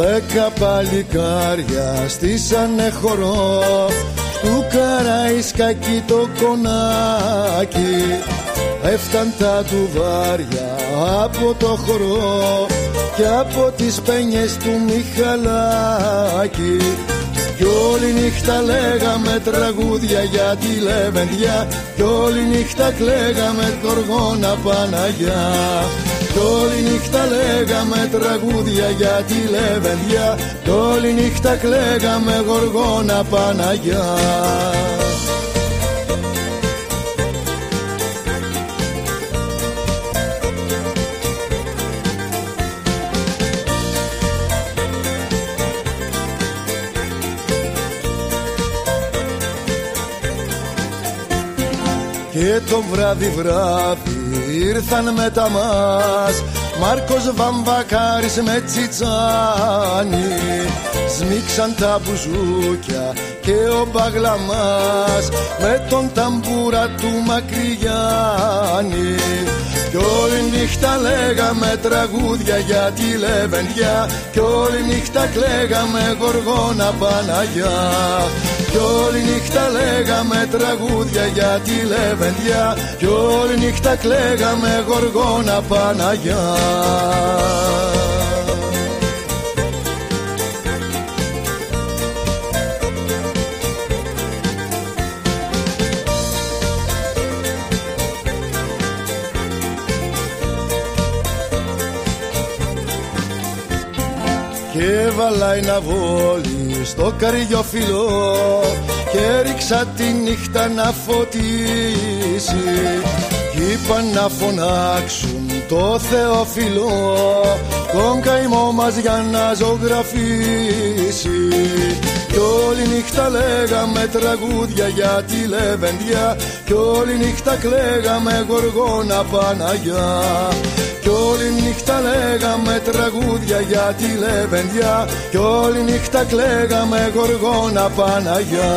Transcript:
Δέκα παλικάρια στήσανε χορό. Του καραϊσκάκι το κονάκι. Έφταν τα τουβάρια από το χορό Και από τις πένιες του Μιχαλάκη. Κι όλη νύχτα λέγαμε τραγούδια για τη Λεβεντιά. Κι όλη νύχτα κλαίγαμε κοργόνα Παναγιά Κι όλη νύχτα λέγαμε τραγούδια για τη Λεβεντιά Κι όλη νύχτα κλαίγαμε γοργόνα Παναγιά Και το βράδυ βράδυ ήρθαν με τα μας. Μάρκος Βαμβακάρης με τσιτσάνι. Σμίξαν τα μπουζούκια και ο Μπαγλαμάς Με τον ταμπούρα του Μακρυγιάννη. κι όλη νύχτα λέγαμε τραγούδια για τη Λεβεντιά. Κι όλη νύχτα κλαίγαμε γοργόνα Παναγιά. Κι όλη νύχτα λέγαμε τραγούδια για τη Λεβεντιά. Κι όλη νύχτα κλαίγαμε γοργόνα Παναγιά έβαλα ένα βόλι στο καριοφυλό Και ρίξα τη νύχτα να φωτίσει. Κι είπαν να φωνάξουν το Θεοφιλό Τον καημό μας για να ζωγραφίσει κι όλη νύχτα λέγαμε τραγούδια για τη Λεβεντιά Κι όλη νύχτα κλαίγαμε γοργόνα Παναγιά τραγούδια για τη Λεβεντιά. Κι όλη νύχτα κλαίγαμε γοργόνα Παναγιά